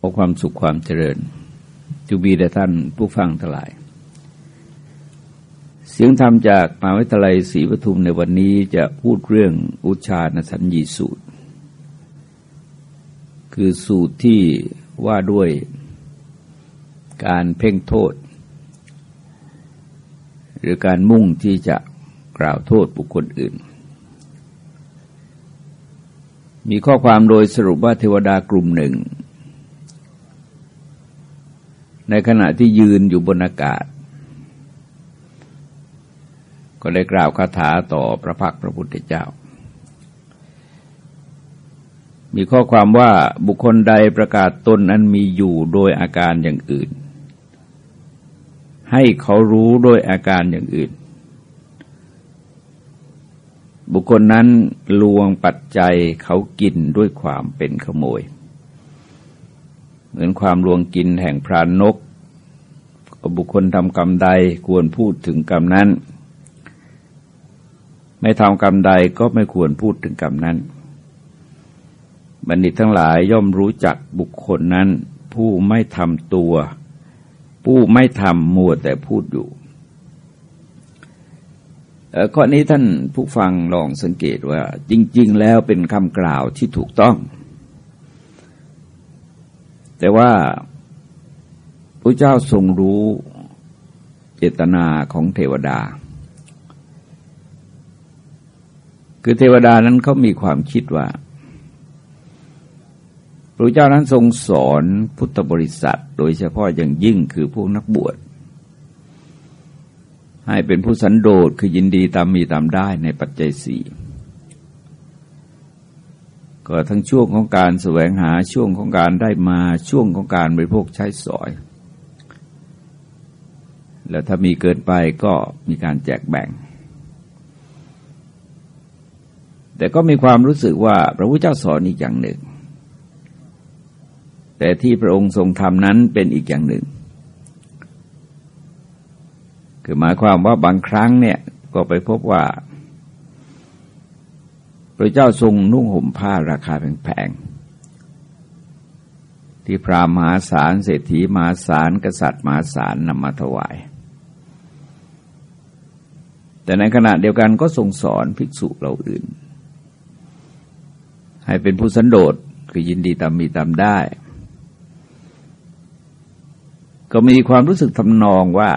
ขอความสุขความเจริญจุบีแด่ท่านผู้ฟังทั้งหลาย เสียงธรรมจากมหาวิทยาลัยศรีปทุมในวันนี้จะพูดเรื่องอุชานสัญญีสูตร คือสูตรที่ว่าด้วยการเพ่งโทษ หรือการมุ่งที่จะกล่าวโทษบุคคลอื่น มีข้อความโดยสรุปว่าเทวดากลุ่มหนึ่ง ในขณะที่ยืนอยู่บนอากาศ ก็ได้กล่าวคาถาต่อพระพักพระพุทธเจ้า มีข้อความว่าบุคคลใดประกาศตนนั้นมีอยู่โดยอาการอย่างอื่น ให้เขารู้โดยอาการอย่างอื่น บุคคลนั้นลวงปัจจัยเขากินด้วยความเป็นขโมย เหมือนความลวงกินแห่งพรานนกบุคคลทำกรรมใดควรพูดถึงกรรมนั้น ไม่ทำกรรมใดก็ไม่ควรพูดถึงกรรมนั้น บัณฑิตทั้งหลายย่อมรู้จักบุคคลนั้น ผู้ไม่ทำตัว ผู้ไม่ทำมัวแต่พูดอยู่ข้อนี้ท่านผู้ฟังลองสังเกตว่า จริง ๆ แล้วเป็นคำกล่าวที่ถูกต้อง แต่ว่าพระเจ้าทรงรู้เจตนาของเทวดา คือเทวดานั้นเขามีความคิดว่าพระเจ้านั้นทรงสอนพุทธบริษัท โดยเฉพาะอย่างยิ่งคือพวกนักบวช ให้เป็นผู้สันโดษคือยินดีตามมีตามได้ในปัจจัยสี่ ก็ทั้งช่วงของการแสวงหาช่วงของการได้มาช่วงของการบริโภคใช้สอย แล้วถ้ามีเกินไปก็มีการแจกแบ่ง แต่ก็มีความรู้สึกว่าพระพุทธเจ้าสอนอีกอย่างหนึ่ง แต่ที่พระองค์ทรงทำนั้นเป็นอีกอย่างหนึ่ง คือหมายความว่าบางครั้งเนี่ยก็ไปพบว่า พระเจ้าทรงนุ่งห่มผ้าราคาแพงๆ ที่พรามหาศาลเศรษฐีมหาศาลกษัตริย์มหาศาลนำมาถวาย แต่ในขณะเดียวกันก็ทรงสอนภิกษุเราอื่น ให้เป็นผู้สันโดษคือยินดีตามมีตามได้ ก็มีความรู้สึกทำนองว่า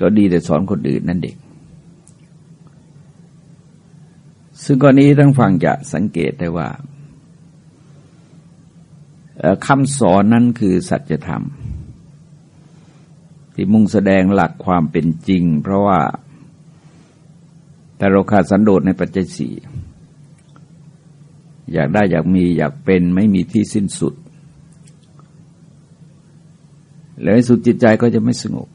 ก็ดีแต่สอนคนอื่นนั่นเด็ก ซึ่งกรณีทั้งฟังจะสังเกตได้ว่าคำสอนนั้นคือสัจธรรม ที่มุ่งแสดงหลักความเป็นจริง เพราะว่าแต่เราขาดสันโดษในปัจจัยสี่อยากได้อยากมีอยากเป็นไม่มีที่สิ้นสุด แล้วสุดจิตใจก็จะไม่สงบ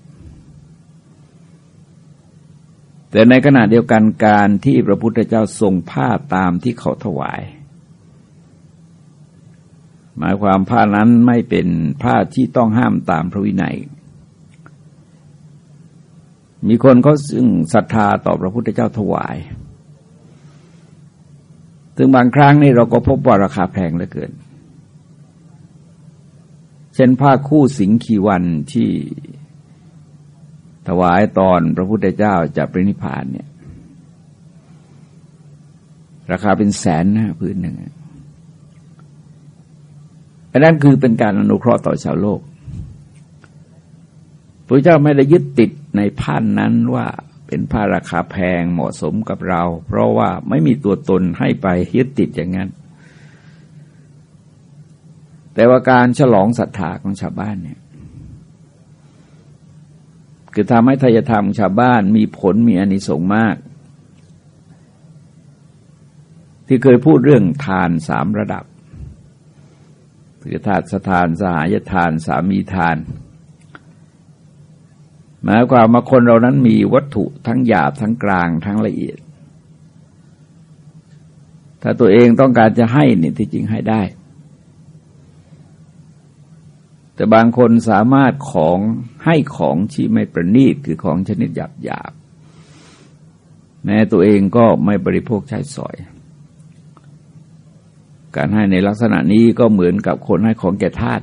แต่ในขณะเดียวกันการที่พระพุทธเจ้าทรงผ้าตามที่เขาถวาย หมายความผ้านั้นไม่เป็นผ้าที่ต้องห้ามตามพระวินัย มีคนเขาซึ่งศรัทธาต่อพระพุทธเจ้าถวาย ถึงบางครั้งนี่เราก็พบว่าราคาแพงเหลือเกิน เช่นผ้าคู่สิงคีวันที่ ถวายตอนพระพุทธเจ้าจะปรินิพานเนี่ย ราคาเป็นแสนนะพื้นหนึ่งอันนั้นคือเป็นการอนุเคราะห์ต่อชาวโลกพระเจ้าไม่ได้ยึดติดในผ้านนั้นว่าเป็นผ้าราคาแพงเหมาะสมกับเรา เพราะว่าไม่มีตัวตนให้ไปยึดติดอย่างนั้น แต่ว่าการฉลองศรัทธาของชาวบ้านเนี่ย คือทำให้ทายธรรมชาวบ้านมีผลมีอนิสงส์มาก ที่เคยพูดเรื่องทานสามระดับ คือทานสถานสหายทานสามีทาน หมายความว่าคนเรานั้นมีวัตถุทั้งหยาบทั้งกลางทั้งละเอียด ถ้าตัวเองต้องการจะให้เนี่ยที่จริงให้ได้ แต่บางคนสามารถของให้ของที่ไม่ประณีตคือของชนิดหยาบหยาบแม้ตัวเองก็ไม่บริโภคใช้สอย การให้ในลักษณะนี้ก็เหมือนกับคนให้ของแก่ทาส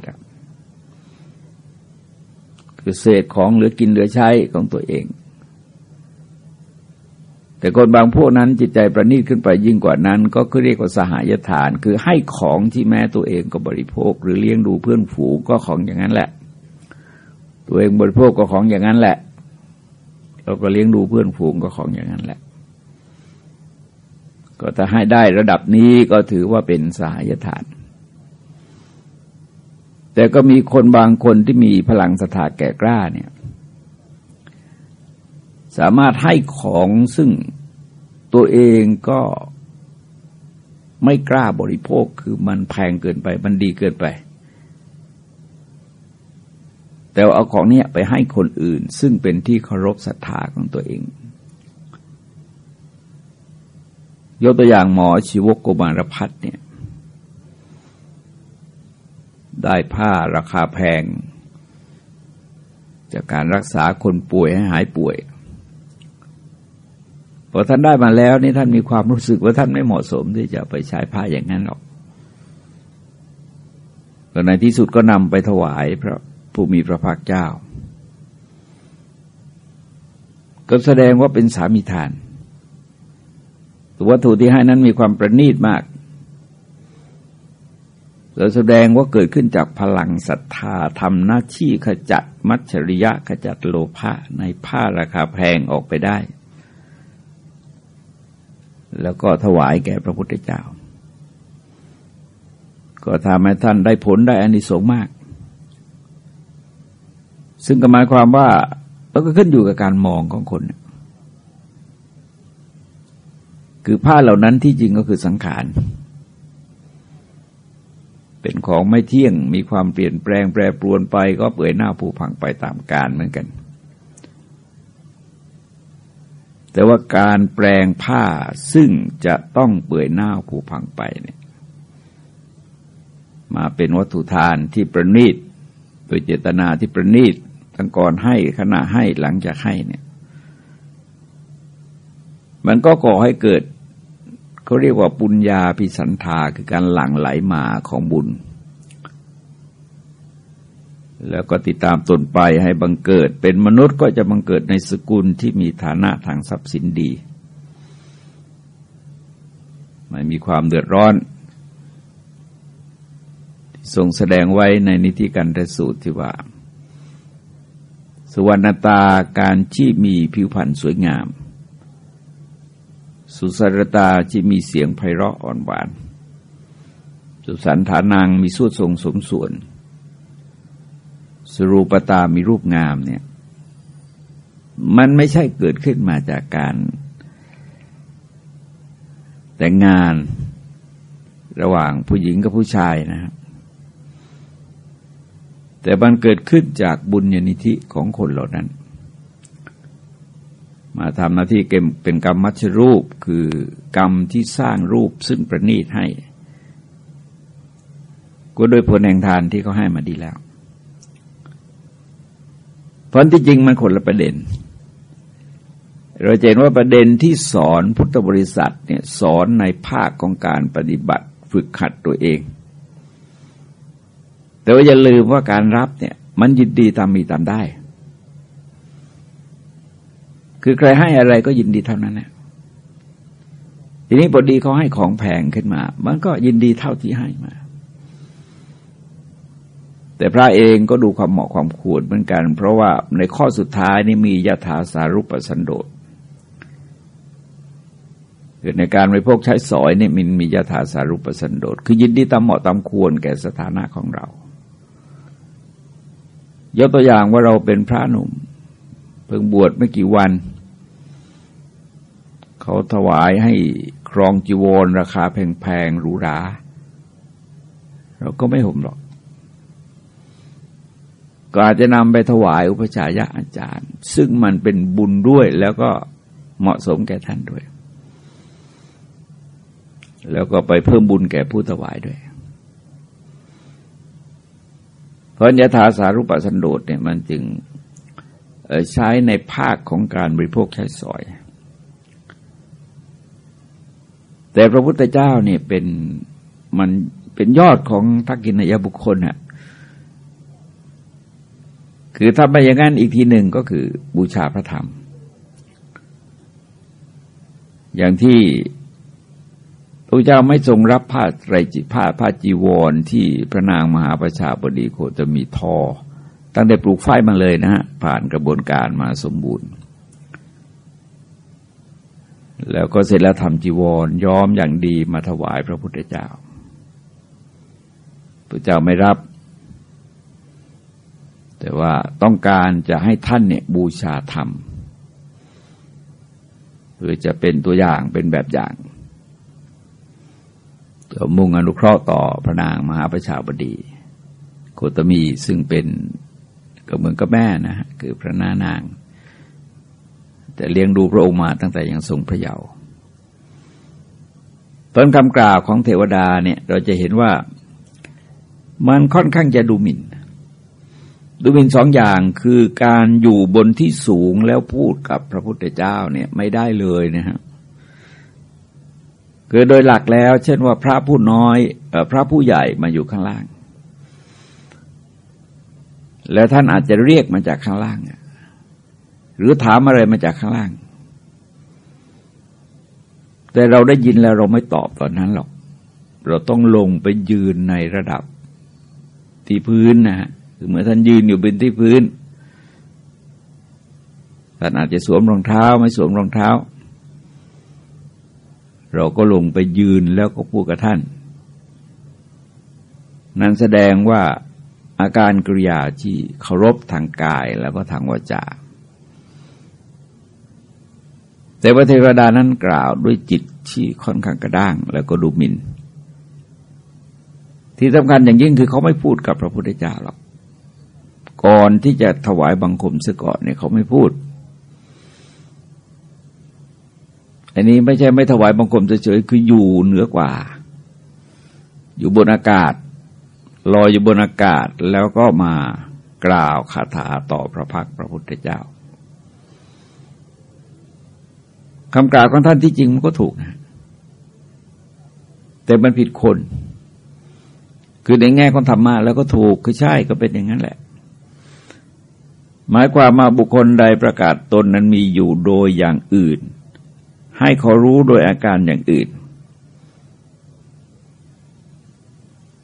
คือเศษของเหลือกินเหลือใช้ของตัวเอง แต่คนบางพวกนั้นจิตใจประณีตขึ้นไปยิ่งกว่านั้น ก็คือเรียกว่าสหายทาน คือให้ของที่แม้ตัวเองก็บริโภค หรือเลี้ยงดูเพื่อนฝูงก็ของอย่างนั้นแหละ ตัวเองบริโภคก็ของอย่างนั้นแหละเราก็เลี้ยงดูเพื่อนฝูงก็ของอย่างนั้นแหละ ก็ถ้าให้ได้ระดับนี้ก็ถือว่าเป็นสหายทาน แต่ก็มีคนบางคนที่มีพลังสถาแก่กล้าเนี่ย สามารถให้ของซึ่งตัวเองก็ไม่กล้าบริโภคคือมันแพงเกินไป มันดีเกินไป แต่เอาของเนี้ยไปให้คนอื่น ซึ่งเป็นที่เคารพศรัทธาของตัวเอง ยกตัวอย่างหมอชีวกโกมารพัฒเนี่ย ได้ผ้าราคาแพง จากการรักษาคนป่วยให้หายป่วย พอท่านได้มาแล้วนี่ท่านมีความรู้สึกว่าท่านไม่เหมาะสมที่จะไปใช้ผ้าอย่างนั้นหรอกแต่ในที่สุดก็นำไปถวายพระผู้มีพระภาคเจ้า ก็แสดงว่าเป็นสามีทานวัตถุที่ให้นั้นมีความประณีตมากเราแสดงว่าเกิดขึ้นจากพลังศรัทธาทำหน้าที่ขจัดมัจฉริยะขจัดโลภะในผ้าราคาแพงออกไปได้ แล้วก็ถวายแก่พระพุทธเจ้า ก็ทำให้ท่านได้ผลได้อานิสงส์มาก ซึ่งก็หมายความว่าเราก็ขึ้นอยู่กับการมองของคน คือผ้าเหล่านั้นที่จริงก็คือสังขารเป็นของไม่เที่ยงมีความเปลี่ยนแปลงแปรปรวนไปก็เปื่อยหน้าผุพังไปตามกาลเหมือนกัน แต่ว่าการแปลงผ้าซึ่งจะต้องเปื่อยหน้าผุพังไปเนี่ยมาเป็นวัตถุทานที่ประณีตโดยเจตนาที่ประณีตทั้งก่อนให้ขณะให้หลังจากให้เนี่ย มันก็ก่อให้เกิดเขาเรียกว่าปุญญาพิสันธาคือการหลั่งไหลมาของบุญ แล้วก็ติดตามตนไปให้บังเกิด เป็นมนุษย์ก็จะบังเกิดในสกุลที่มีฐานะทางทรัพย์สินดี ไม่มีความเดือดร้อน ทรงแสดงไว้ในนิติกันทสูตรที่ว่า สวรรณตาการที่มีผิวพรรณสวยงาม สุสรตาที่มีเสียงไพเราะอ่อนหวาน สุสันฐานางมีสุดทรงสมส่วน สรูปตามีรูปงามเนี่ย มันไม่ใช่เกิดขึ้นมาจากการแต่งงานระหว่างผู้หญิงกับผู้ชายนะครับแต่มันเกิดขึ้นจากบุญญาณิธิของคนเหล่านั้น มาทำหน้าที่เป็นกรรมมัชรูปคือกรรมที่สร้างรูปซึ่งประณีตให้ ก็โดยผลแห่งทานที่เขาให้มาดีแล้ว เพราะที่จริงมันคนละประเด็น เราเห็นว่าประเด็นที่สอนพุทธบริษัทเนี่ยสอนในภาคของการปฏิบัติฝึกขัดตัวเอง แต่ว่าอย่าลืมว่าการรับเนี่ยมันยินดีตามมีตามได้ คือใครให้อะไรก็ยินดีเท่านั้นนะทีนี้พอดีเขาให้ของแพงขึ้นมา มันก็ยินดีเท่าที่ให้มา แต่พระเองก็ดูความเหมาะความควรเหมือนกัน เพราะว่าในข้อสุดท้ายนี่มียถาสารุปสันโดษคือในการบริโภคใช้สอยนี่มันมียถาสารุปสันโดษคือยินดีตามเหมาะตามควรแก่สถานะของเรายกตัวอย่างว่าเราเป็นพระหนุ่ม เพิ่งบวชไม่กี่วัน เขาถวายให้ครองจีวรราคาแพงๆหรูหรา เราก็ไม่ห่มหรอก ก็อาจจะนำไปถวายอุปชายะอาจารย์ ซึ่งมันเป็นบุญด้วยแล้วก็เหมาะสมแก่ท่านด้วย แล้วก็ไปเพิ่มบุญแก่ผู้ถวายด้วย เพราะยถาสารุปสันโดษเนี่ยมันจึงใช้ในภาคของการบริโภคใช้สอย แต่พระพุทธเจ้าเนี่ยเป็นมันเป็นยอดของทักกินยบุคคลน่ะ คือถ้าไม่อย่างนั้นอีกทีหนึ่งก็คือบูชาพระธรรม อย่างที่พระเจ้าไม่ทรงรับผ้าไรจิผ้าผ้าจีวรที่พระนางมหาประชาบดีโคจะมีทอ ตั้งแต่ปลูกไฟมาเลยนะฮะผ่านกระบวนการมาสมบูรณ์ แล้วก็เสร็จแล้วทำจีวรย้อมอย่างดีมาถวายพระพุทธเจ้าพระเจ้าไม่รับ แต่ว่าต้องการจะให้ท่านเนี่ยบูชาธรรมเพื่อจะเป็นตัวอย่างเป็นแบบอย่างมุ่งอนุเคราะห์ต่อพระนางมหาประชาบดีโคตมีซึ่งเป็นก็เหมือนกับแม่นะฮะคือพระนานาง แต่เลี้ยงดูพระองค์มาตั้งแต่ยังทรงพระเยาว์ต้นคำกล่าวของเทวดาเนี่ยเราจะเห็นว่ามันค่อนข้างจะดูหมิ่น ดูหมิ่นสองอย่างคือการอยู่บนที่สูงแล้วพูดกับพระพุทธเจ้าเนี่ยไม่ได้เลยนะฮะคือโดยหลักแล้ว เช่นว่าพระผู้น้อยอพระผู้ใหญ่มาอยู่ข้างล่าง แล้วท่านอาจจะเรียกมาจากข้างล่าง หรือถามอะไรมาจากข้างล่าง แต่เราได้ยินแล้วเราไม่ตอบตอนนั้นหรอก เราต้องลงไปยืนในระดับที่พื้นนะฮะ คือเมื่อท่านยืนอยู่บนที่พื้นท่านอาจจะสวมรองเท้าไม่สวมรองเท้า เราก็ลงไปยืนแล้วก็พูดกับท่าน นั้นแสดงว่าอาการกริยาที่เคารพทางกายแล้วก็ทางวาจา แต่พระเทวดานั้นกล่าวด้วยจิตที่ค่อนข้างกระด้างแล้วก็ดูหมิน่นที่สำคัญอย่างยิ่งคือเขาไม่พูดกับพระพุทธเจ้าหรอก ก่อนที่จะถวายบังคมซะก่อนเนี่ยเขาไม่พูด อันนี้ไม่ใช่ไม่ถวายบังคมเฉยๆคืออยู่เหนือกว่า อยู่บนอากาศลอยอยู่บนอากาศแล้วก็มากล่าวคาถาต่อพระพักพระพุทธเจ้าคำกล่าวของท่านที่จริงมันก็ถูกนะ แต่มันผิดคน คือในแง่ของธรรมะแล้วก็ถูกคือใช่ก็เป็นอย่างนั้นแหละ หมายความมาบุคคลใดประกาศตนนั้นมีอยู่โดยอย่างอื่น ให้เขารู้โดยอาการอย่างอื่น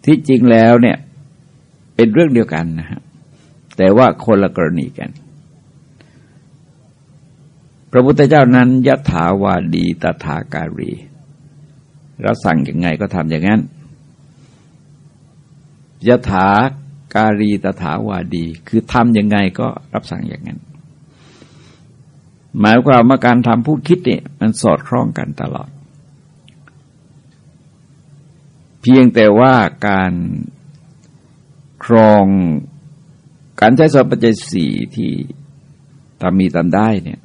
ที่จริงแล้วเนี่ยเป็นเรื่องเดียวกันนะฮะแต่ว่าคนละกรณีกัน พระพุทธเจ้านั้นยถาวาดีตถาการีเราสั่งยังไงก็ทำอย่างนั้นยถา การีตถาวาดี คือทำยังไงก็รับสั่งอย่างนั้น หมายความว่าการทำพูดคิดเนี่ยมันสอดคล้องกันตลอด เพียงแต่ว่าการครองการใช้สปัจจัยสี่ที่ทำมีตามได้เนี่ย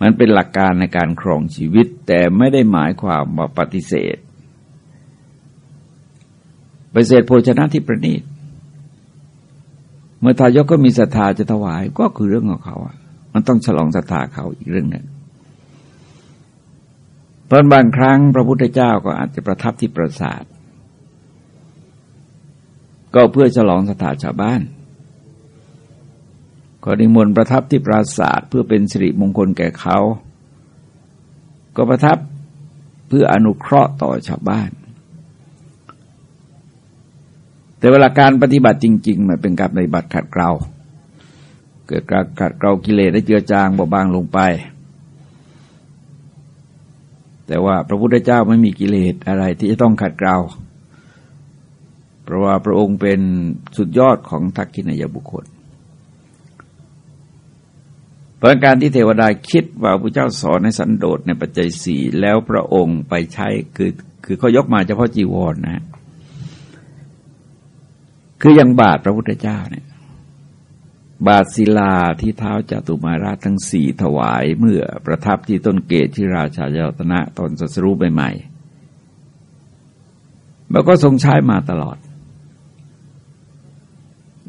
มันเป็นหลักการในการครองชีวิต แต่ไม่ได้หมายความว่าปฏิเสธ ไปเศษโภชนะที่ประณีต เมื่อทายกก็มีศรัทธาจะถวาย ก็คือเรื่องของเขาอะ มันต้องฉลองศรัทธาเขาอีกเรื่องหนึ่งตอนบางครั้งพระพุทธเจ้าก็อาจจะประทับที่ปราสาท ก็เพื่อฉลองศรัทธาชาวบ้าน ก็นิมนต์ประทับที่ปราสาทเพื่อเป็นสิริมงคลแก่เขา ก็ประทับเพื่ออนุเคราะห์ต่อชาวบ้าน แต่เวลาการปฏิบัติจริง ๆ มันเป็นการปฏิบัติขัดเกลาเกิดการขัดเกลากิเลสได้เจือจางเบาบางลงไป แต่ว่าพระพุทธเจ้าไม่มีกิเลสอะไรที่จะต้องขัดเกลาเพราะว่าพระองค์เป็นสุดยอดของทักษิณยบุคคลเพราะการที่เทวดาคิดว่าพระเจ้าสอนในสันโดษในปัจจัยสี่แล้วพระองค์ไปใช้คือคือเขายกมาเฉพาะจีวรนนะ คืออย่างบาทพระพุทธเจ้าเนี่ย บาทศิลาที่เท้าจตุมาราชทั้งสี่ถวายเมื่อประทับที่ต้นเกศที่ราชาเยตนะตอนสัสรูปใหม่ๆแล้วก็ทรงใช้มาตลอด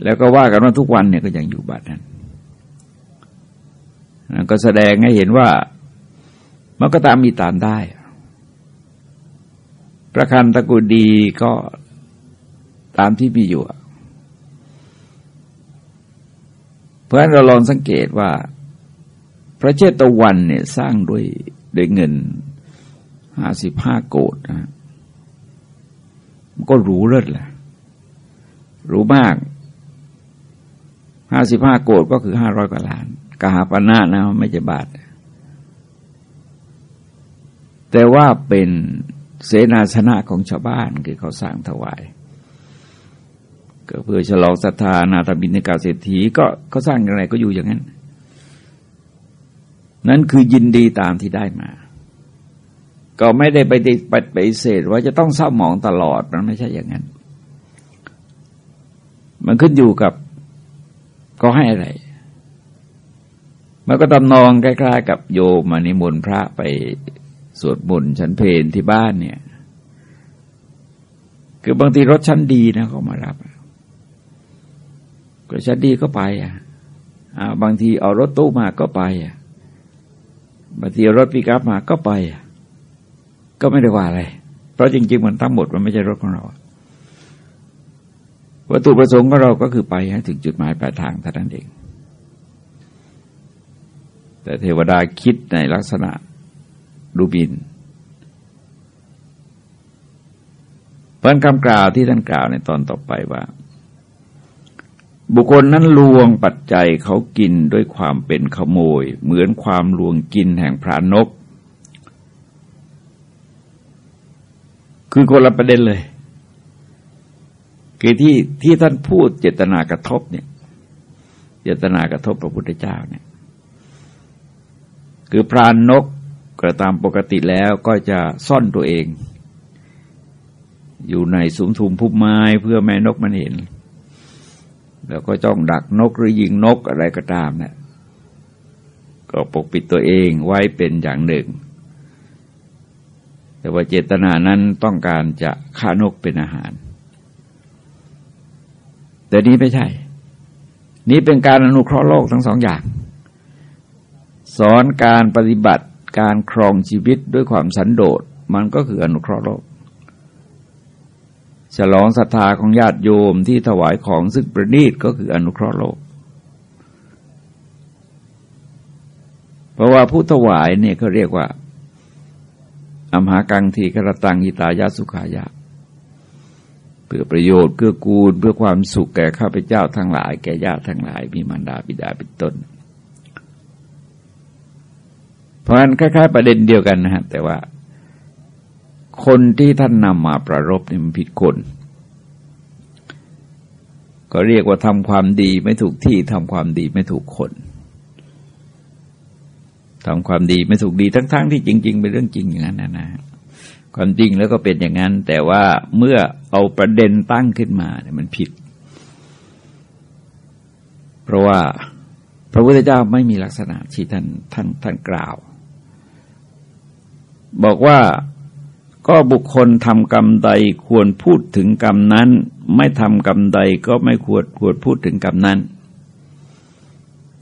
แล้วก็ว่ากันว่าทุกวันเนี่ยก็ยังอยู่บาทนั้นก็แสดงให้เห็นว่ามันก็ตามมีตามได้ ประคันตะกุดีก็ตามที่มีอยู่ เพ ราะฉะนั้นเราลองสังเกตว่า พระเจตวันเนี่ยสร้างด้วยด้วยเงินห้าสิบห้าโกดนะมันก็รู้เลิศแหละรู้มากห้าสิบห้าโกดก็คือห้าร้อยกว่าล้านกหาปณะนะไม่จะบาท แต่ว่าเป็นเสนาสนะของชาวบ้านคือเขาสร้างถวาย ก็เพื่อฉลองศรัทธานาถบินกาเศรษฐีก็เขาสร้างอย่างไรก็อยู่อย่างนั้น นั่นคือยินดีตามที่ได้มา ก็ไม่ได้ไปไปไปเสดว่าจะต้องเศร้าหมองตลอดมันไม่ใช่อย่างนั้น มันขึ้นอยู่กับก็ให้อะไรมันก็ตำนองใกล้ๆกับโยมมานิมนต์พระไปสวดมนต์ชั้นเพลที่บ้านเนี่ย คือบางทีรถชั้นดีนะเขามารับ ก็ชั้นดีก็ไปอะบางทีเอารถตู้มาก็ไปอะบางทีรถปิกับมาก็ไปอะก็ไม่ได้ว่าอะไร เพราะจริง ๆ มันทั้งหมดมันไม่ใช่รถของเราวัตถุประสงค์ของเราก็คือไปให้ถึงจุดหมายปลายทางเท่านั้นเอง แต่เทวดาคิดในลักษณะรูบินเพราะคำกล่าวที่ท่านกล่าวในตอนต่อไปว่า บุคคลนั้นลวงปัจจัยเขากินด้วยความเป็นขโมย เหมือนความลวงกินแห่งพระนก คือคนละประเด็นเลย คือที่ที่ท่านพูดเจตนากระทบเนี่ย เจตนากระทบพระพุทธเจ้าเนี่ย คือพรานนกกระตามปกติแล้วก็จะซ่อนตัวเอง อยู่ในสุมทุมพุ่มไม้เพื่อแม่นกมันเห็น แล้วก็จ้องดักนกหรือยิงนกอะไรก็ตามเนี่ยก็ปกปิดตัวเองไว้เป็นอย่างหนึ่ง แต่ว่าเจตนานั้นต้องการจะฆ่านกเป็นอาหาร แต่นี้ไม่ใช่ นี้เป็นการอนุเคราะห์โลกทั้งสองอย่าง สอนการปฏิบัติการครองชีวิตด้วยความสันโดษมันก็คืออนุเคราะห์โลก ฉลองศรัทธาของญาติโยมที่ถวายของซึ่งประณีตก็คืออนุเคราะห์โลก เพราะว่าผู้ถวายเนี่ยเขาเรียกว่าอัมหากังทีกระตังหิตายาสุขายาพื่อประโยชน์เพื่อกูลเพื่อความสุขแก่ข้าพเจ้าทั้งหลาย แก่ญาติทั้งหลาย มีมารดาบิดาเป็นต้น เพราะฉะนั้นคล้ายๆ ประเด็นเดียวกันนะฮะแต่ว่า คนที่ท่านนำมาประรบเนี่ยมันผิดคน ก็เรียกว่าทำความดีไม่ถูกที่ทำความดีไม่ถูกคนทำความดีไม่ถูกดีทั้งๆทที่จริง ๆ เป็นเรื่องจริงอย่างนั้นนะนะความจริงแล้วก็เป็นอย่างนั้น แต่ว่าเมื่อเอาประเด็นตั้งขึ้นมาเนี่ยมันผิด เพราะว่าพระพุทธเจ้าไม่มีลักษณะที่ท่านท่านท่านกล่าว บอกว่า ก็บุคคลทำกรรมใดควรพูดถึงกรรมนั้น ไม่ทำกรรมใดก็ไม่ควรควรพูดถึงกรรมนั้น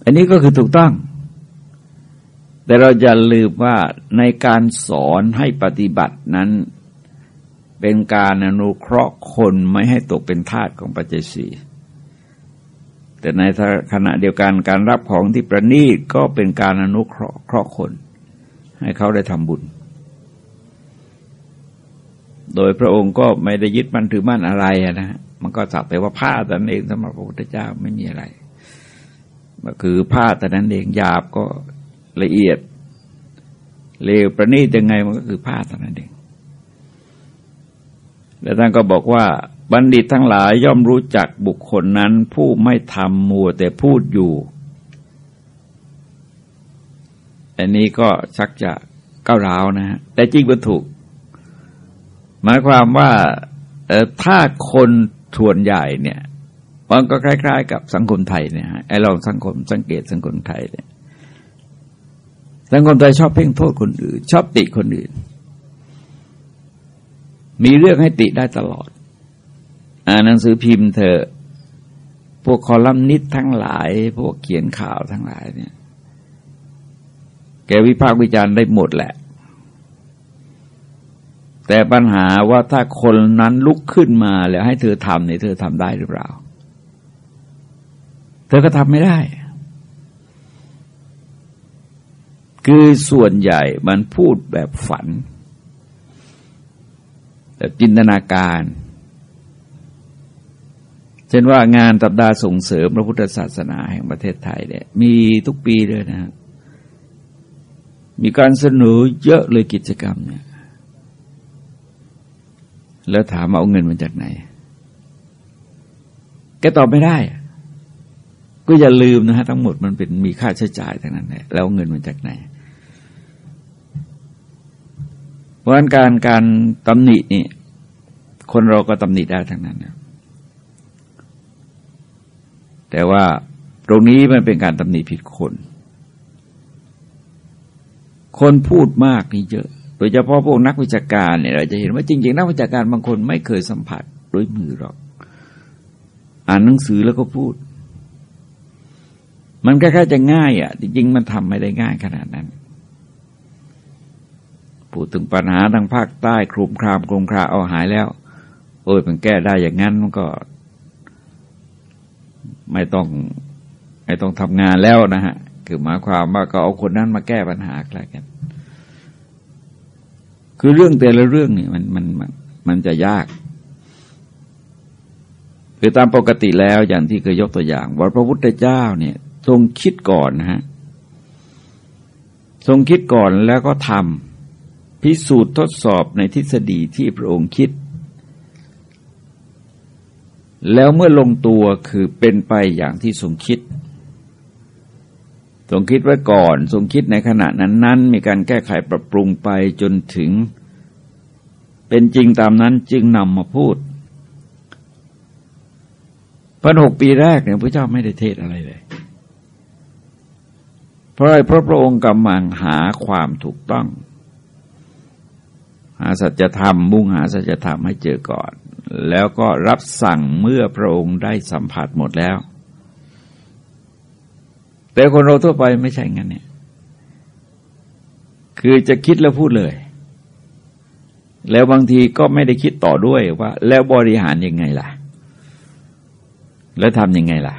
อันนี้ก็คือถูกต้อง แต่เราจะลืมว่าในการสอนให้ปฏิบัตินั้น เป็นการอนุเคราะห์คนไม่ให้ตกเป็นทาสของปัจเจศีแต่ในขณะเดียวกันการรับของที่ประณีตก็เป็นการอนุเคราะห์คน ให้เขาได้ทำบุญ โดยพระองค์ก็ไม่ได้ยึดมั่นถือมั่นอะไรนะ มันก็สักแต่ว่าผ้าแต่นั้นเองสำหรับพระพุทธเจ้าไม่มีอะไรก็คือผ้าแต่นั้นเองหยาบก็ละเอียด เลวประณีตยังไงมันก็คือพลาดเท่นั้นเอง แล้วท่านก็บอกว่าบัณฑิตทั้งหลายย่อมรู้จักบุคคลนั้น ผู้ไม่ทำมัวแต่พูดอยู่ อันนี้ก็ชักจะก้าวร้าวนะฮะแต่จริงก็ถูก หมายความว่าถ้าคนทวนใหญ่เนี่ยมันก็คล้าย ๆ กับสังคมไทยเนี่ยไอ้เราสังคมสังเกตสังคมไทยเนี่ยสังคมไทยชอบเพ่งโทษคนอื่น ชอบติคนอื่น มีเรื่องให้ติได้ตลอดอ่านหนังสือพิมพ์เธอพวกคอลัมนิสทั้งหลาย พวกเขียนข่าวทั้งหลายเนี่ย แกวิพากษ์วิจารณ์ได้หมดแหละ แต่ปัญหาว่าถ้าคนนั้นลุกขึ้นมาแล้วให้เธอทำเนี่ยเธอทำได้หรือเปล่า เธอก็ทำไม่ได้ คือส่วนใหญ่มันพูดแบบฝัน แบบจินตนาการเช่นว่างานสัปดาห์ส่งเสริมพระพุทธศาสนาแห่งประเทศไทยเนี่ยมีทุกปีเลยนะ มีการเสนอเยอะเลยกิจกรรมเนี่ย แล้วถามเอาเงินมาจากไหน แกตอบไม่ได้ ก็อย่าลืมนะฮะทั้งหมดมันเป็นมีค่าใช้จ่ายทั้งนั้นแหละแล้วเงินมาจากไหน เพราะฉะนั้นการการตำหนินี่คนเราก็ตำหนิได้ทั้งนั้นนะแต่ว่าตรงนี้มันเป็นการตำหนิผิดคน คนพูดมากนี่เยอะ โดยเฉพาะพวกนักวิชาการเนี่ยเราจะเห็นว่าจริงๆ นักวิชาการบางคนไม่เคยสัมผัสด้วยมือหรอก อ่านหนังสือแล้วก็พูด มันแค่จะง่ายอะ จริงๆ มันทำไม่ได้ง่ายขนาดนั้นพูดถึงปัญหาทางภาคใต้คลุมครามคลุมคราเอาหายแล้วโอ้ยมันแก้ได้อย่างนั้นมันก็ ไม่ต้องไม่ต้องทำงานแล้วนะฮะ คือหมายความว่าก็เอาคนนั้นมาแก้ปัญหาอะไรกัน คือเรื่องแต่ละเรื่องเนี่ยมันมันมันมันจะยากคือตามปกติแล้วอย่างที่เคยยกตัวอย่าง ว่าพระพุทธเจ้าเนี่ย ทรงคิดก่อนนะฮะทรงคิดก่อนแล้วก็ทำพิสูจน์ทดสอบในทฤษฎีที่พระองค์คิด แล้วเมื่อลงตัวคือเป็นไปอย่างที่ทรงคิด ทรงคิดไว้ก่อน ทรงคิดในขณะนั้นนั้นมีการแก้ไขปรับปรุงไปจนถึง เป็นจริงตามนั้นจึงนำมาพูดพันหกปีแรกเนี่ยพระเจ้าไม่ได้เทศอะไรเลย เพราะเพราะพระองค์กำลังหาความถูกต้อง หาสัจธรรมมุ่งหาสัจธรรมให้เจอก่อน แล้วก็รับสั่งเมื่อพระองค์ได้สัมผัสหมดแล้ว แต่คนเราทั่วไปไม่ใช่งั้นเนี่ย คือจะคิดแล้วพูดเลย แล้วบางทีก็ไม่ได้คิดต่อด้วยว่า แล้วบริหารยังไงล่ะ แล้วทำยังไงล่ะ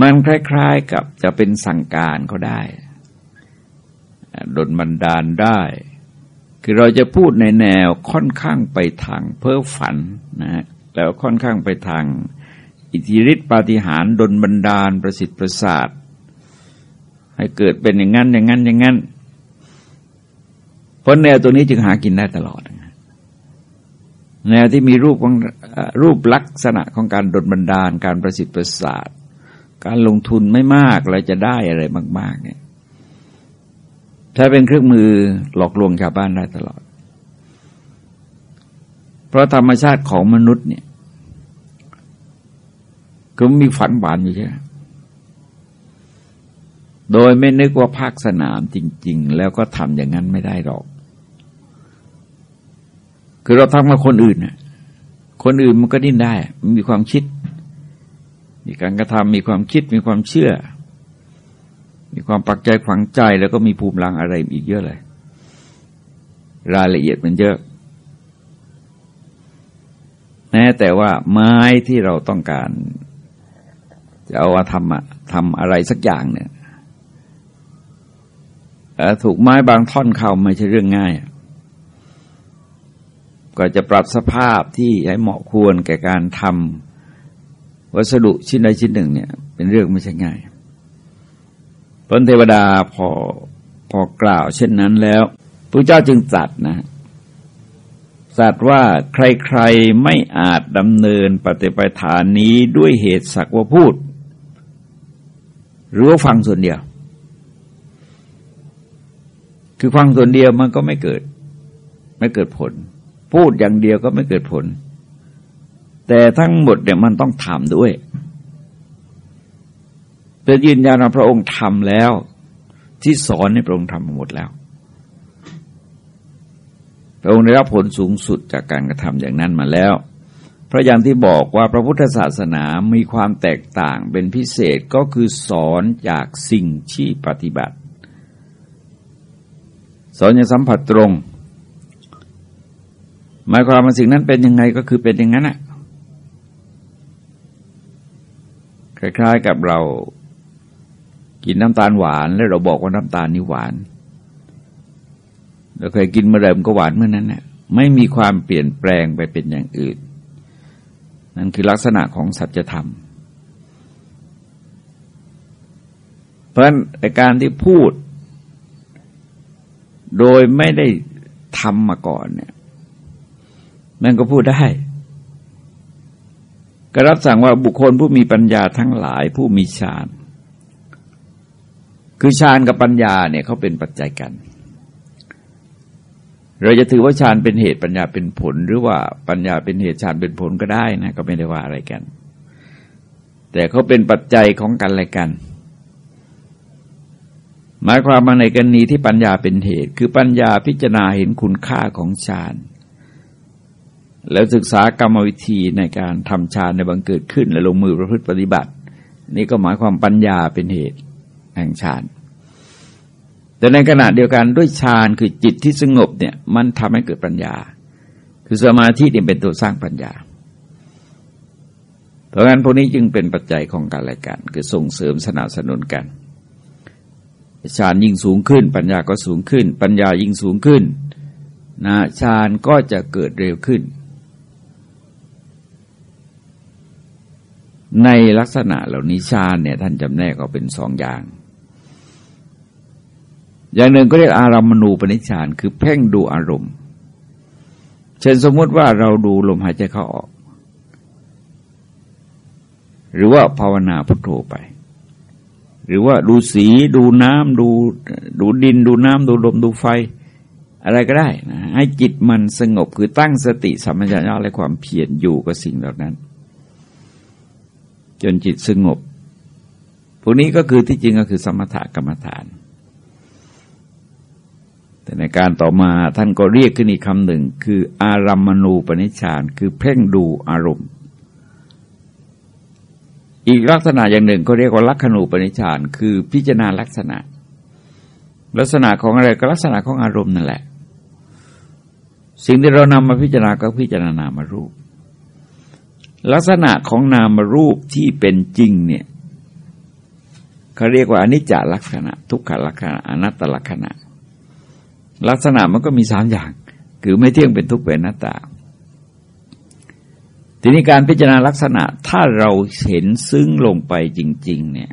มันคล้าย ๆกับจะเป็นสั่งการเขาได้ดนบันดาลได้ คือเราจะพูดในแนวค่อนข้างไปทางเพ้อฝันนะฮะแล้วค่อนข้างไปทาง อิทธิฤทธิปาฏิหาริย์ดนบันดาลประสิทธิ์ประสาท ให้เกิดเป็นอย่างนั้นอย่างนั้นอย่างนั้นเพราะแนวตัวนี้จึงหากินได้ตลอด แนวที่มีรูปของรูปลักษณะของการดนบันดาลการประสิทธิ์ประสาท การลงทุนไม่มากเราจะได้อะไรมาก ๆ เนี่ยถ้าเป็นเครื่องมือหลอกลวงชาวบ้านได้ตลอด เพราะธรรมชาติของมนุษย์เนี่ย ก็มีฝันหวานอยู่ใช่โดยไม่นึกว่าภาคสนามจริง ๆ แล้วก็ทำอย่างนั้นไม่ได้หรอก คือเราทำกับคนอื่นน่ะคนอื่นมันก็ดิ้นได้ มันมีความคิด มีการกระทำมีความคิด มีความเชื่อ มีความปักใจฝังใจแล้วก็มีภูมิลังอะไรอีกเยอะเลย รายละเอียดมันเยอะ แม้แต่ว่าไม้ที่เราต้องการ จะเอาว่าทำทำอะไรสักอย่างเนี่ยถูกไม้บางท่อนเข้าไม่ใช่เรื่องง่าย ก็จะปรับสภาพที่ให้เหมาะควรแก่การทำวัสดุชิ้นใดชิ้นหนึ่งเนี่ยเป็นเรื่องไม่ใช่ง่ายพระเทวดาพอพอกล่าวเช่นนั้นแล้วพระเจ้าจึงตัดนะสัตว์ว่าใครๆไม่อาจดำเนินปฏิปทานนี้ด้วยเหตุสักว่าพูด หรือว่าฟังส่วนเดียว คือฟังส่วนเดียวมันก็ไม่เกิด ไม่เกิดผล พูดอย่างเดียวก็ไม่เกิดผล แต่ทั้งหมดเนี่ยมันต้องทำด้วยเป็นยืนยันว่าพระองค์ทำแล้ว ที่สอนในพระองค์ทำมาหมดแล้ว พระองค์ได้รับผลสูงสุดจากการกระทำอย่างนั้นมาแล้ว พราะอย่างที่บอกว่าพระพุทธศาสนามีความแตกต่างเป็นพิเศษก็คือสอนจากสิ่งที่ปฏิบัติ สอนอย่างสัมผัสตรง หมายความว่าสิ่งนั้นเป็นยังไงก็คือเป็นอย่างนั้นอะคล้ายๆกับเรากินน้ำตาลหวาน แล้วเราบอกว่าน้ำตาลนี่หวาน เราเคยกินเมื่อไรมันก็หวานเมื่อนั้นเนี่ยไม่มีความเปลี่ยนแปลงไปเป็นอย่างอื่น นั่นคือลักษณะของสัจธรรม เพราะฉะนั้นการที่พูด โดยไม่ได้ทำมาก่อนเนี่ยมันก็พูดได้ก็รับสั่งว่าบุคคลผู้มีปัญญาทั้งหลายผู้มีฌาน คือฌานกับปัญญาเนี่ยเขาเป็นปัจจัยกัน เราจะถือว่าฌานเป็นเหตุปัญญาเป็นผล หรือว่าปัญญาเป็นเหตุฌานเป็นผลก็ได้นะก็ไม่ได้ว่าอะไรกัน แต่เขาเป็นปัจจัยของกันและกัน หมายความมาในกรณีที่ปัญญาเป็นเหตุ คือปัญญาพิจารณาเห็นคุณค่าของฌานแล้วศึกษากรรมวิธีในการทำฌานในบังเกิดขึ้น และลงมือประพฤติปฏิบัติ นี่ก็หมายความปัญญาเป็นเหตุแห่งฌาน แต่ในขณะเดียวกันด้วยฌานคือจิตที่สงบเนี่ยมันทำให้เกิดปัญญา คือสมาธินี่เป็นตัวสร้างปัญญา เพราะงั้นพวกนี้จึงเป็นปัจจัยของการละกันคือส่งเสริมสนับสนุนกันฌานยิ่งสูงขึ้น ปัญญาก็สูงขึ้น ปัญญายิ่งสูงขึ้นนะฌานก็จะเกิดเร็วขึ้น ในลักษณะเหล่านี้ฌานเนี่ยท่านจำแนกออกเป็นสองอย่าง อย่างหนึ่งก็เรียกอารามณูปนิชานคือเพ่งดูอารมณ์ เช่นสมมติว่าเราดูลมหายใจเข้าออก หรือว่าภาวนาพุทโธไป หรือว่าดูสีดูน้ำดูดูดิน ดูน้ำดูลมดูไฟ อะไรก็ได้นะให้จิตมันสงบคือตั้งสติสัมปชัญญะและความเพียรอยู่กับสิ่งเหล่านั้น จนจิตสงบพวกนี้ก็คือที่จริงก็คือสมถกรรมฐาน แต่ในการต่อมาท่านก็เรียกขึ้นอีกคำหนึ่ง คืออารัมมณูปนิชานคือเพ่งดูอารมณ์ อีกลักษณะอย่างหนึ่งก็เรียกว่าลักขณูปนิชานคือพิจารณาลักษณะ ลักษณะของอะไรก็ลักษณะของอารมณ์นั่นแหละ สิ่งที่เรานำมาพิจารณาก็พิจารณามารูป ลักษณะของนามรูปที่เป็นจริงเนี่ยเขาเรียกว่าอนิจจลักษณะ ทุกขลักษณะอนัตตลักษณะ ลักษณะมันก็มีสามอย่าง คือไม่เที่ยงเป็นทุกข์เป็นหน้าตา ทีนี้การพิจารณาลักษณะถ้าเราเห็นซึ้งลงไปจริง ๆ เนี่ย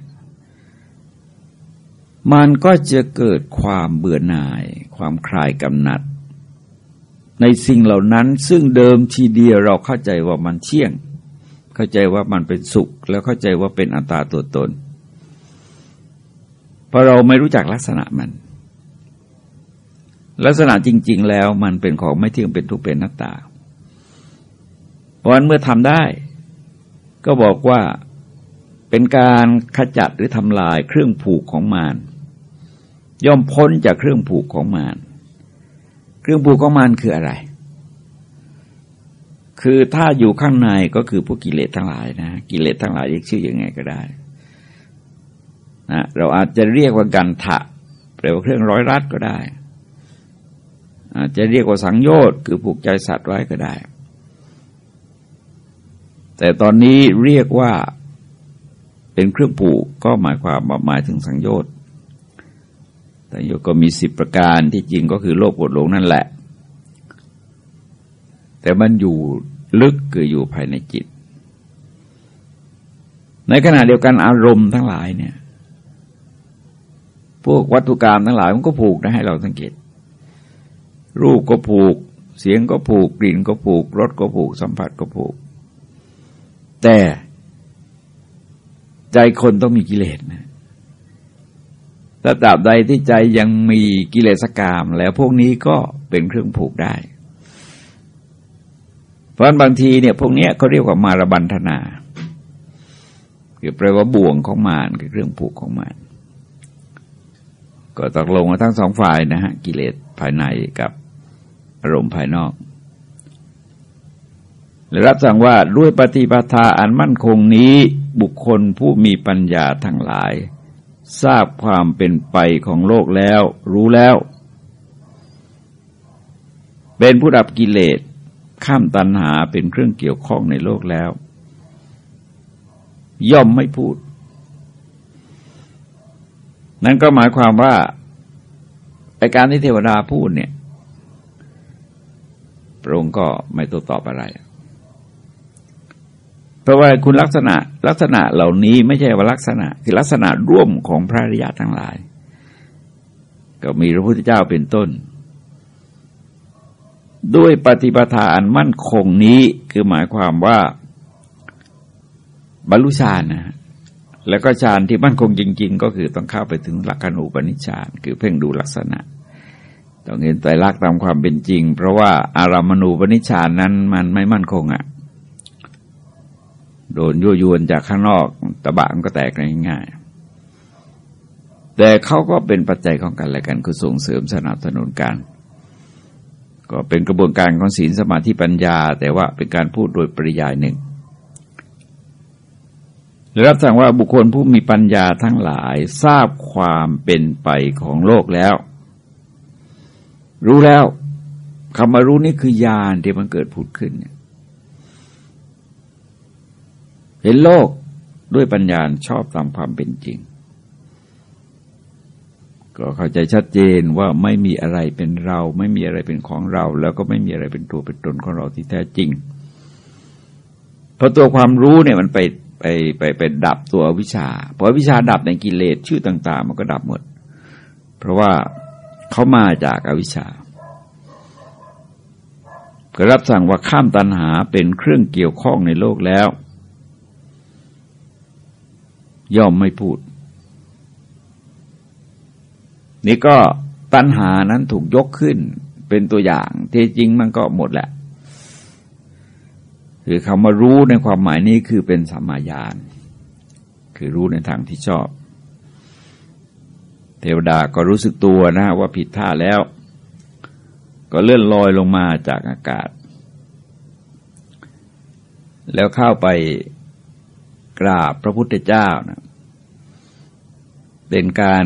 มันก็จะเกิดความเบื่อหน่าย ความคลายกำหนัด ในสิ่งเหล่านั้นซึ่งเดิมทีเดียวเราเข้าใจว่ามันเที่ยง เข้าใจว่ามันเป็นสุข แล้วเข้าใจว่าเป็นอัตตาตัวตนเพราะเราไม่รู้จักลักษณะมัน ลักษณะจริง ๆ แล้วมันเป็นของไม่เที่ยงเป็นทุกเป็นนัตตาเพราะนั้นเมื่อทำได้ ก็บอกว่าเป็นการขจัดหรือทำลายเครื่องผูกของมารย่อมพ้นจากเครื่องผูกของมารเครื่องผูกของมารคืออะไร คือถ้าอยู่ข้างในก็คือพวกกิเลสทั้งหลายนะกิเลสทั้งหลายเรียกชื่ออยังไงก็ได้นะเราอาจจะเรียกว่ากันทะแปลว่าเครื่องร้อยรัดก็ได้ อาจจะเรียกว่าสังโยชน์คือผูกใจสัตว์ไว้ก็ได้ แต่ตอนนี้เรียกว่าเป็นเครื่องผูกก็หมายความหมายถึงสังโยชน์สังโยชน์ก็มีสิบประการที่จริงก็คือโลกปวดหลงนั่นแหละ แต่มันอยู่ลึกคืออยู่ภายในจิต ในขณะเดียวกันอารมณ์ทั้งหลายเนี่ย พวกวัตถุกรรมทั้งหลายมันก็ผูกนะให้เราสังเกต รูปก็ผูก เสียงก็ผูก กลิ่นก็ผูก รสก็ผูก สัมผัสก็ผูก แต่ใจคนต้องมีกิเลสนะถ้าตราบใดที่ใจยังมีกิเลสกรรมแล้วพวกนี้ก็เป็นเครื่องผูกได้ เพราะบางทีเนี่ย พวกนี้เขาเรียกว่ามารบันธนาคือแปลว่าบ่วงของมารคือเครื่องผูกของมารก็ตกลงมาทั้งสองฝ่ายนะฮะ กิเลสภายในกับ อารมณ์ภายนอกและรับสั่งว่าด้วยปฏิปทาอันมั่นคงนี้บุคคลผู้มีปัญญาทั้งหลาย ทราบความเป็นไปของโลกแล้ว รู้แล้ว เป็นผู้ดับกิเลสข้ามตัณหาเป็นเครื่องเกี่ยวข้องในโลกแล้ว ย่อมไม่พูด นั่นก็หมายความว่าในการที่เทวดาพูดเนี่ย พระองค์ก็ไม่ตัวตอบอะไร เพราะว่าคุณลักษณะลักษณะเหล่านี้ไม่ใช่ว่าลักษณะคือลักษณะร่วมของพระริยาทั้งหลาย ก็มีพระพุทธเจ้าเป็นต้น ด้วยปฏิปทาอันมั่นคงนี้คือหมายความว่าบรรลุฌานนะแล้วก็ฌานที่มั่นคงจริง ๆ ก็คือต้องเข้าไปถึงหลักขณูปนิชฌานคือเพ่งดูลักษณะ ต้องเห็นไตรลักษณ์ตามความเป็นจริง เพราะว่าอารามณูปนิชานนั้นมันไม่มั่นคงอะ่ะ โดนยั่วยวนจากข้างนอกตะบะมันก็แตกง่ายๆแต่เขาก็เป็นปัจจัยของกันและกันคือส่งเสริมสนับสนุนกันก็เป็นกระบวนการของศีลสมาธิปัญญา แต่ว่าเป็นการพูดโดยปริยายหนึ่งรับสั่งว่าบุคคลผู้มีปัญญาทั้งหลายทราบความเป็นไปของโลกแล้ว รู้แล้วคำมารู้นี่คือญาณที่มันเกิดผุดขึ้นเนี่ยเห็นโลกด้วยปัญญาชอบตามความเป็นจริง ก็เข้าใจชัดเจนว่าไม่มีอะไรเป็นเรา ไม่มีอะไรเป็นของเรา แล้วก็ไม่มีอะไรเป็นตัวเป็นตนของเราที่แท้จริงเพราะตัวความรู้เนี่ยมันไปไปไปไปดับตัววิชาพอวิชาดับในกิเลสชื่อต่าง ๆ มันก็ดับหมด เพราะว่า เขามาจากอาวิชชาก็รับสั่งว่าข้ามตัณหาเป็นเครื่องเกี่ยวข้องในโลกแล้ว ย่อมไม่พูด นี่ก็ตัณหานั้นถูกยกขึ้นเป็นตัวอย่างที่จริงมันก็หมดแหละ คือคำว่ารู้ในความหมายนี้คือเป็นสัมมาญาณคือรู้ในทางที่ชอบ เทวดาก็รู้สึกตัวนะว่าผิดท่าแล้ว ก็เลื่อนลอยลงมาจากอากาศ แล้วเข้าไปกราบพระพุทธเจ้านะเป็นการ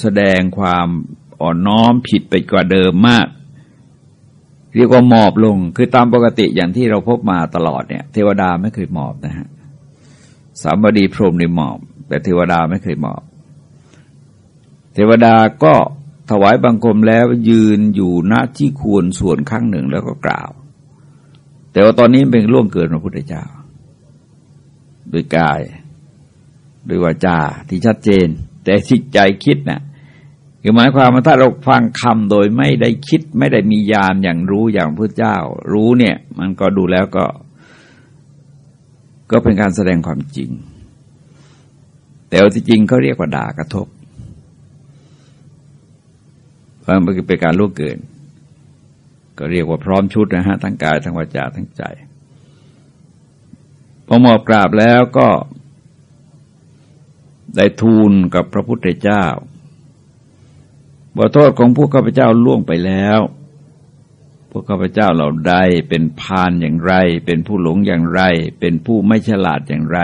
แสดงความอ่อนน้อมผิดไปกว่าเดิมมาก เรียกว่าหมอบลง คือตามปกติอย่างที่เราพบมาตลอดเนี่ย เทวดาไม่เคยหมอบนะฮะสามบดีพรมในหมอบ แต่เทวดาไม่เคยหมอบ เทวดาก็ถวายบังคมแล้วยืนอยู่ณที่ควรส่วนข้างหนึ่งแล้วก็กล่าว แต่ว่าตอนนี้เป็นล่วงเกินพระพุทธเจ้า โดยกาย โดยวาจาที่ชัดเจน แต่จิตใจคิดนะ่ะคือหมายความว่าถ้าเราฟังคำโดยไม่ได้คิดไม่ได้มียานอย่างรู้อย่างพระเจ้า รู้เนี่ย มันก็ดูแล้วก็ ก็เป็นการแสดงความจริง แต่ที่จริงเขาเรียกว่าด่ากระทบ มันเป็นการล่วงเกิน ก็เรียกว่าพร้อมชุดนะฮะทั้งกายทั้งวาจาทั้งใจ พอหมอบกราบแล้วก็ได้ทูลกับพระพุทธเจ้าว่าโทษของพวกข้าพเจ้าล่วงไปแล้ว พวกข้าพเจ้าเราได้เป็นพานอย่างไร เป็นผู้หลงอย่างไร เป็นผู้ไม่ฉลาดอย่างไร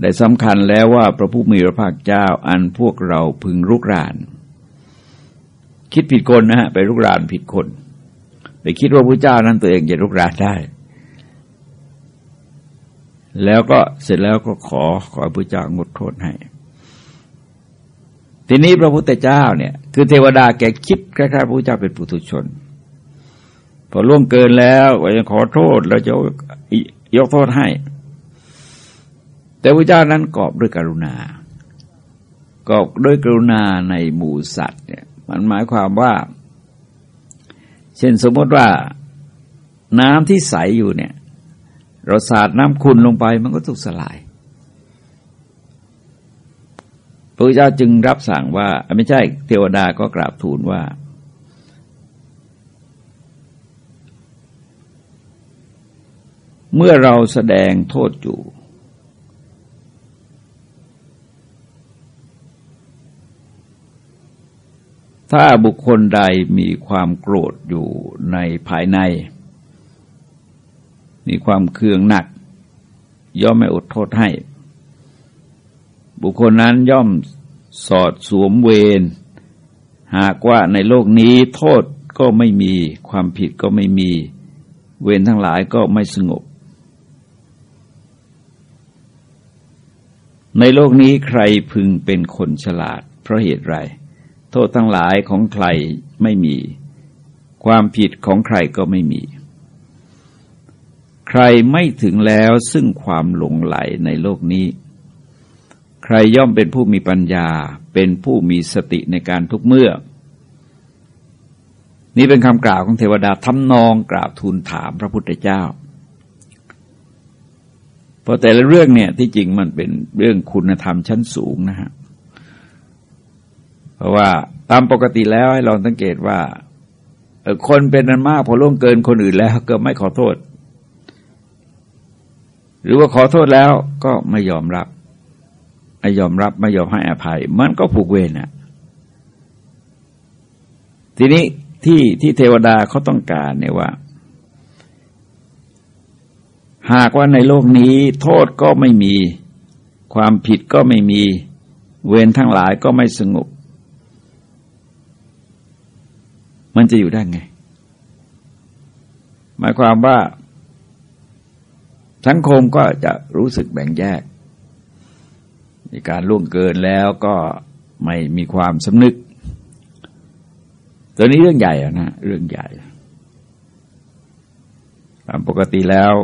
ได้สำคัญแล้วว่าพระผู้มีพระภาคเจ้าอันพวกเราพึงรุกราน คิดผิดคนนะฮะไปลุกรานผิดคนไปคิดว่าพระเจ้านั้นตัวเองจะลุกรานได้ แล้วก็เสร็จแล้วก็ขอขอพระเจ้างดโทษให้ ทีนี้พระพุทธเจ้าเนี่ย คือเทวดาแกคิดคล้ายๆพระเจ้าเป็นปุถุชน พอล่วงเกินแล้วก็จะขอโทษแล้วจะยกโทษให้ แต่พระเจ้านั้นกอบด้วยกรุณากอบด้วยกรุณาในหมู่สัตว์เนี่ย มันหมายความว่า เช่นสมมติว่าน้ำที่ใสอยู่เนี่ย เราสาดน้ำคุณลงไปมันก็ถูกสลายพระเจ้าจึงรับสั่งว่า ไม่ใช่เทวดาก็กราบทูลว่า เมื่อเราแสดงโทษอยู่ ถ้าบุคคลใดมีความโกรธอยู่ในภายใน มีความเคืองหนัก ย่อมไม่อดโทษให้ บุคคลนั้นย่อมสอดสวมเวรหากว่าในโลกนี้โทษก็ไม่มีความผิดก็ไม่มี เวรทั้งหลายก็ไม่สงบ ในโลกนี้ใครพึงเป็นคนฉลาดเพราะเหตุไร โทษทั้งหลายของใครไม่มี ความผิดของใครก็ไม่มี ใครไม่ถึงแล้วซึ่งความหลงไหลในโลกนี้ ใครย่อมเป็นผู้มีปัญญาเป็นผู้มีสติในการทุกเมื่อ นี่เป็นคำกล่าวของเทวดาทำนองกราบทูลถามพระพุทธเจ้าเพราะแต่ละเรื่องเนี่ยที่จริงมันเป็นเรื่องคุณธรรมชั้นสูงนะฮะ เพราะว่าตามปกติแล้วให้เราสังเกตว่าคนเป็นนันมากพอล่วงเกินคนอื่นแล้วก็ไม่ขอโทษ หรือว่าขอโทษแล้วก็ไม่ยอมรับ ไม่ยอมรับไม่ยอมให้อภัย มันก็ผูกเวรน่ะ ทีนี้ที่ที่เทวดาเขาต้องการเนี่ยว่า หากว่าในโลกนี้โทษก็ไม่มี ความผิดก็ไม่มี เวรทั้งหลายก็ไม่สงบ มันจะอยู่ได้ไง หมายความว่า สังคมก็จะรู้สึกแบ่งแยก มีการล่วงเกินแล้วก็ไม่มีความสำนึก ตัวนี้เรื่องใหญ่อะนะ เรื่องใหญ่ตามปกติแล้ว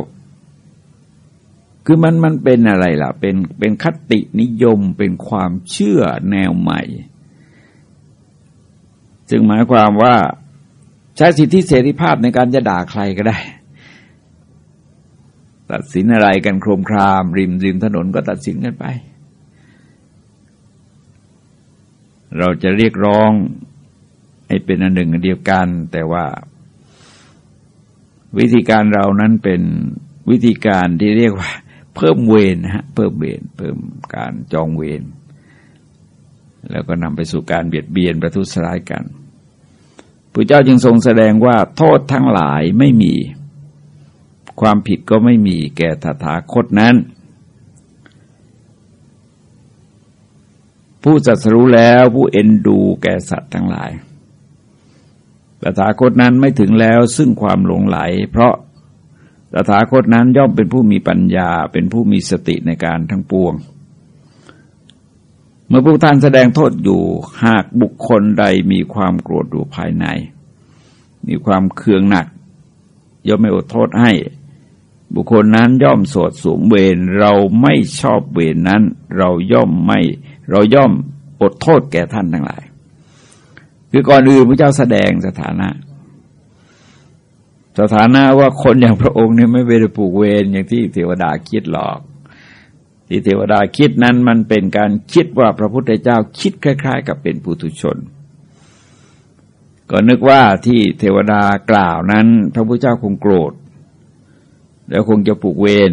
คือมันมันเป็นอะไรล่ะ เป็นเป็นคตินิยมเป็นความเชื่อแนวใหม่ จึงหมายความว่าใช้สิทธิเสรีภาพในการจะด่าใครก็ได้ ตัดสินอะไรกันโครมคราม ริมริมถนนก็ตัดสินกันไป เราจะเรียกร้องให้เป็นอันหนึ่งอันเดียวกัน แต่ว่า วิธีการเรานั้นเป็นวิธีการที่เรียกว่า เพิ่มเวรนะฮะเพิ่มเวรเพิ่มการจองเวร แล้วก็นำไปสู่การเบียดเบียนประทุษร้ายกันพระเจ้าจึงทรงแสดงว่าโทษทั้งหลายไม่มี ความผิดก็ไม่มีแก่ตถาคตนั้น ผู้จัดสรู้แล้วผู้เอ็นดูแก่สัตว์ทั้งหลายตถาคตนั้นไม่ถึงแล้วซึ่งความหลงไหล เพราะตถาคตนั้นย่อมเป็นผู้มีปัญญาเป็นผู้มีสติในการทั้งปวง เมื่อพวกท่านแสดงโทษอยู่หากบุคคลใดมีความโกรธอยู่ภายใน มีความเคืองหนัก ย่อมไม่อดโทษให้ บุคคลนั้นย่อมสวดสูงเวรเราไม่ชอบเวรนนั้น เราย่อมไม่ เราย่อมอดโทษแก่ท่านทั้งหลาย คือก่อนอื่นพระเจ้าแสดงสถานะ สถานะว่าคนอย่างพระองค์เนี่ยไม่ได้ผูกเวรอย่างที่เทวดาคิดหรอก ที่เทวดาคิดนั้นมันเป็นการคิดว่าพระพุทธเจ้าคิดคล้าย ๆ กับเป็นปุถุชน ก็นึกว่าที่เทวดากล่าวนั้น พระพุทธเจ้าคงโกรธ แล้วคงจะผูกเวร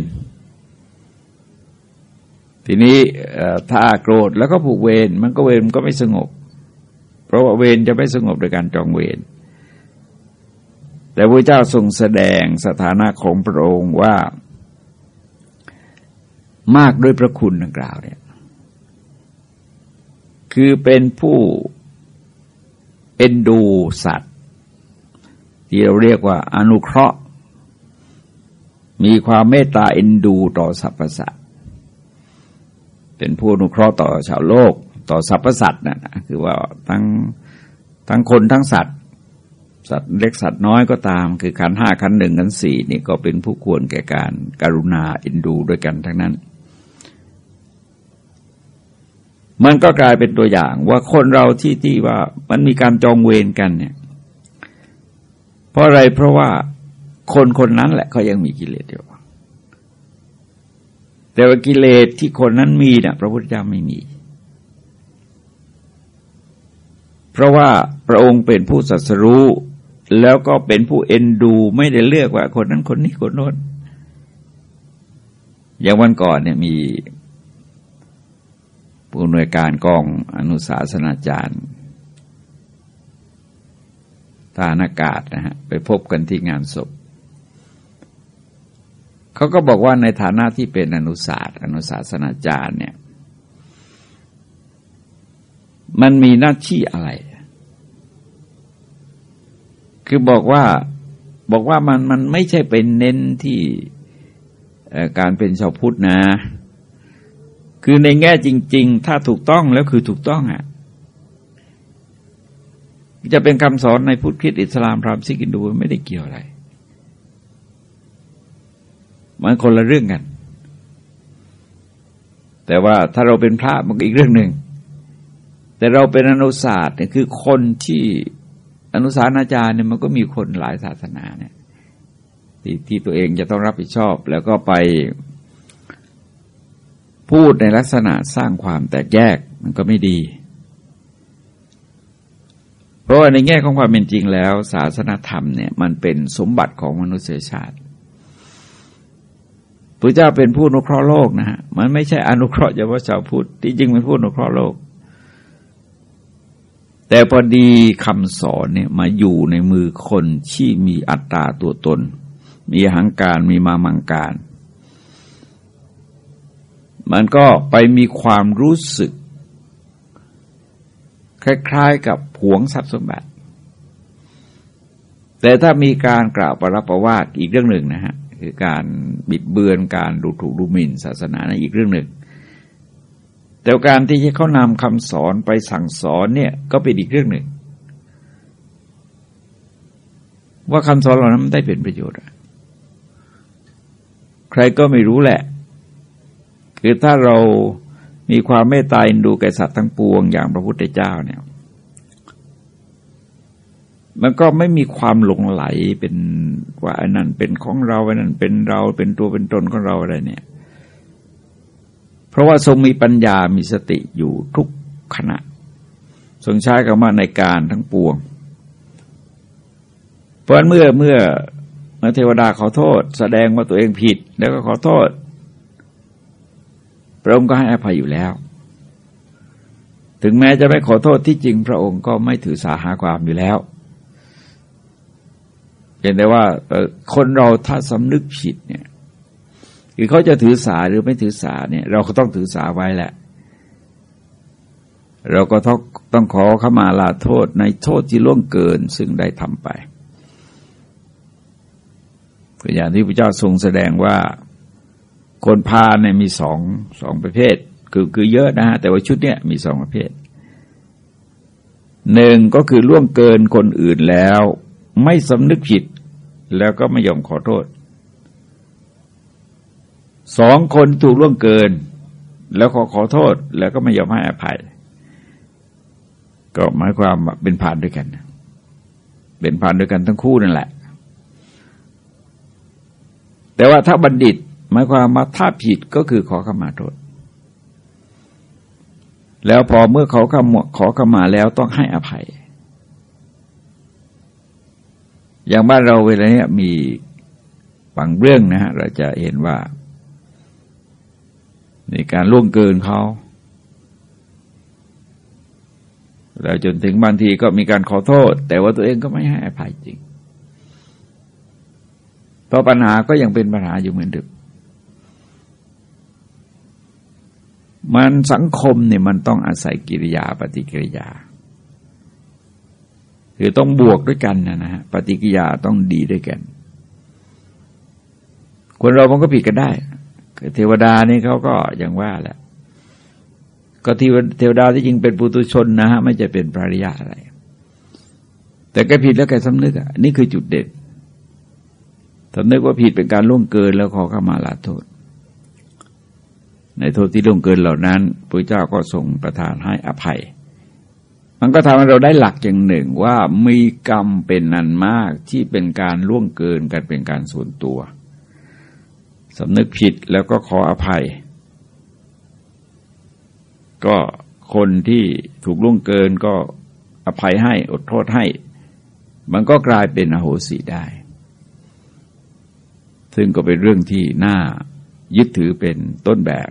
ทีนี้ถ้าโกรธแล้วก็ผูกเวรมันก็เวรมันก็ไม่สงบ เพราะว่าเวรจะไม่สงบโดยการจองเวรแต่พระเจ้าทรงแสดงสถานะของพระองค์ว่า มากด้วยพระคุณดังกล่าวเนี่ยคือเป็นผู้เอ็นดูสัตว์ ที่เราเรียกว่าอนุเคราะห์ มีความเมตตาเอ็นดูต่อสรรพสัตว์เป็นผู้อนุเคราะห์ต่อชาวโลกต่อสรรพสัตว์นะ่ะคือว่าทั้งทั้งคนทั้งสัตว์ สัตว์เล็กสัตว์น้อยก็ตาม คือขันห้าขันหนึ่งขันสี่นี่ก็เป็นผู้ควรแก่การการุณาเอินดูด้วยกันทั้งนั้น มันก็กลายเป็นตัวอย่างว่าคนเราที่ที่ว่ามันมีการจองเวรกันเนี่ย เพราะอะไรเพราะว่าคนคนนั้นแหละเขายังมีกิเลสอยู่แต่ว่ากิเลสที่คนนั้นมีเนะ่ยพระพุทธเจ้าไม่มี เพราะว่าพระองค์เป็นผู้สัสรู้แล้วก็เป็นผู้เอ็นดูไม่ได้เลือกว่าคนนั้นคนนี้คนโน้นอย่างวันก่อนเนี่ยมี ผู้อำนวยการกองอนุสาสนาจารย์ทานอากาศนะฮะไปพบกันที่งานศพเขาก็บอกว่าในฐานะที่เป็นอนุสาสอนุสาสนาจารย์เนี่ยมันมีหน้าที่อะไร คือบอกว่าบอกว่ามันมันไม่ใช่เป็นเน้นที่การเป็นชาวพุทธนะ คือในแง่จริง ๆ ถ้าถูกต้องแล้วคือถูกต้องอะ่ะจะเป็นคำสอนในพุทธคริสต์อิสลามพราหมณ์ซิกินดูไม่ได้เกี่ยวอะไร มันคนละเรื่องกัน แต่ว่าถ้าเราเป็นพระมันก็อีกเรื่องหนึ่ง แต่เราเป็นอนุศาสตร์เนี่ยคือคนที่อนุสาสนาจารย์เนี่ยมันก็มีคนหลายศาสนาเนี่ยที่ที่ตัวเองจะต้องรับผิดชอบ แล้วก็ไป พูดในลักษณะสร้างความแตกแยกมันก็ไม่ดี เพราะว่าในแง่ของความเป็นจริงแล้ว ศาสนธรรมเนี่ยมันเป็นสมบัติของมนุษยชาติพระเจ้าเป็นผู้อนุเคราะห์โลกนะฮะมันไม่ใช่อนุเคราะห์เฉพาะชาวพุทธที่จริงเป็นผู้อนุเคราะห์โลก แต่พอดีคำสอนเนี่ยมาอยู่ในมือคนที่มีอัตตาตัวตน มีหังการมีมามังการ มันก็ไปมีความรู้สึก คล้ายๆกับผวงทรัพย์สมบัติ แต่ถ้ามีการกล่าวประรับประวาทอีกเรื่องหนึ่งนะฮะคือการบิดเบือนการดูถูกดูหมิ่นศาสนานะอีกเรื่องหนึ่ง แต่การที่เขานำคำสอนไปสั่งสอนเนี่ยก็เป็นอีกเรื่องหนึ่ง ว่าคำสอนเหล่านั้นได้เป็นประโยชน์ใครก็ไม่รู้แหละ คือถ้าเรามีความเมตตาอินดูแก่สัตว์ทั้งปวงอย่างพระพุทธเจ้าเนี่ย มันก็ไม่มีความหลงไหลเป็นว่าอันนั้นเป็นของเราอันนั้นเป็นเราเป็นตัวเป็นตนของเราอะไรเนี่ย เพราะว่าทรงมีปัญญามีสติอยู่ทุกขณะ ทรงใช้คำว่าในการทั้งปวง เพราะเมื่อเมื่อเมื่อเทวดาขอโทษ แสดงว่าตัวเองผิด แล้วก็ขอโทษ พระองค์ก็ให้อภัยอยู่แล้ว ถึงแม้จะไม่ขอโทษที่จริงพระองค์ก็ไม่ถือสาหาความอยู่แล้วเห็นได้ว่าคนเราถ้าสำนึกผิดเนี่ยคือเขาจะถือสาหรือไม่ถือสาเนี่ย เราก็ต้องถือสาไว้แหละ เราก็ต้องต้องขอขมาลาโทษในโทษที่ล่วงเกินซึ่งได้ทำไปอย่างที่พระเจ้าทรงแสดงว่า คนพาเนี่ยมีสองสองประเภท คือคือเยอะนะฮะแต่ว่าชุดเนี้ยมีสองประเภทหนึ่งก็คือล่วงเกินคนอื่นแล้ว ไม่สำนึกผิด แล้วก็ไม่ยอมขอโทษสองคนถูกล่วงเกิน แล้วขอขอโทษ แล้วก็ไม่ยอมให้อภัย ก็หมายความเป็นผ่านด้วยกันเป็นผ่านด้วยกันทั้งคู่นั่นแหละ แต่ว่าถ้าบัณฑิต หมายความว่าถ้าผิดก็คือขอขมาโทษ แล้วพอเมื่อเขาขอขอขมาแล้วต้องให้อภัย อย่างบ้านเราเวลาเนี้ยมีบางเรื่องนะฮะเราจะเห็นว่า ในการล่วงเกินเขาแล้วจนถึงบางทีก็มีการขอโทษ แต่ว่าตัวเองก็ไม่ให้อภัยจริงเพราะปัญหาก็ยังเป็นปัญหาอยู่เหมือนเดิม มันสังคมเนี่ยมันต้องอาศัยกิริยาปฏิกิริยา คือต้องบวกด้วยกันนะฮะปฏิกิริยาต้องดีด้วยกัน คนเรามันก็ผิดกันได้เทวดานี่เขาก็อย่างว่าแหละก็ที่เทวดาที่จริงเป็นปุตุชนนะฮะไม่จะเป็นปริยาอะไร แต่แกผิดแล้วแกสำนึกอะนี่คือจุดเด็ดสำนึกว่าผิดเป็นการล่วงเกินแล้วขอเข้ามาลาโทษ ในโทษที่ล่วงเกินเหล่านั้นพระเจ้าก็ทรงประทานให้อภัย มันก็ทำให้เราได้หลักอย่างหนึ่งว่ามีกรรมเป็นนันมากที่เป็นการล่วงเกินกันเป็นการส่วนตัวสำนึกผิดแล้วก็ขออภัย ก็คนที่ถูกล่วงเกินก็อภัยให้อดโทษให้ มันก็กลายเป็นอโหสิได้ ซึ่งก็เป็นเรื่องที่น่ายึดถือเป็นต้นแบบ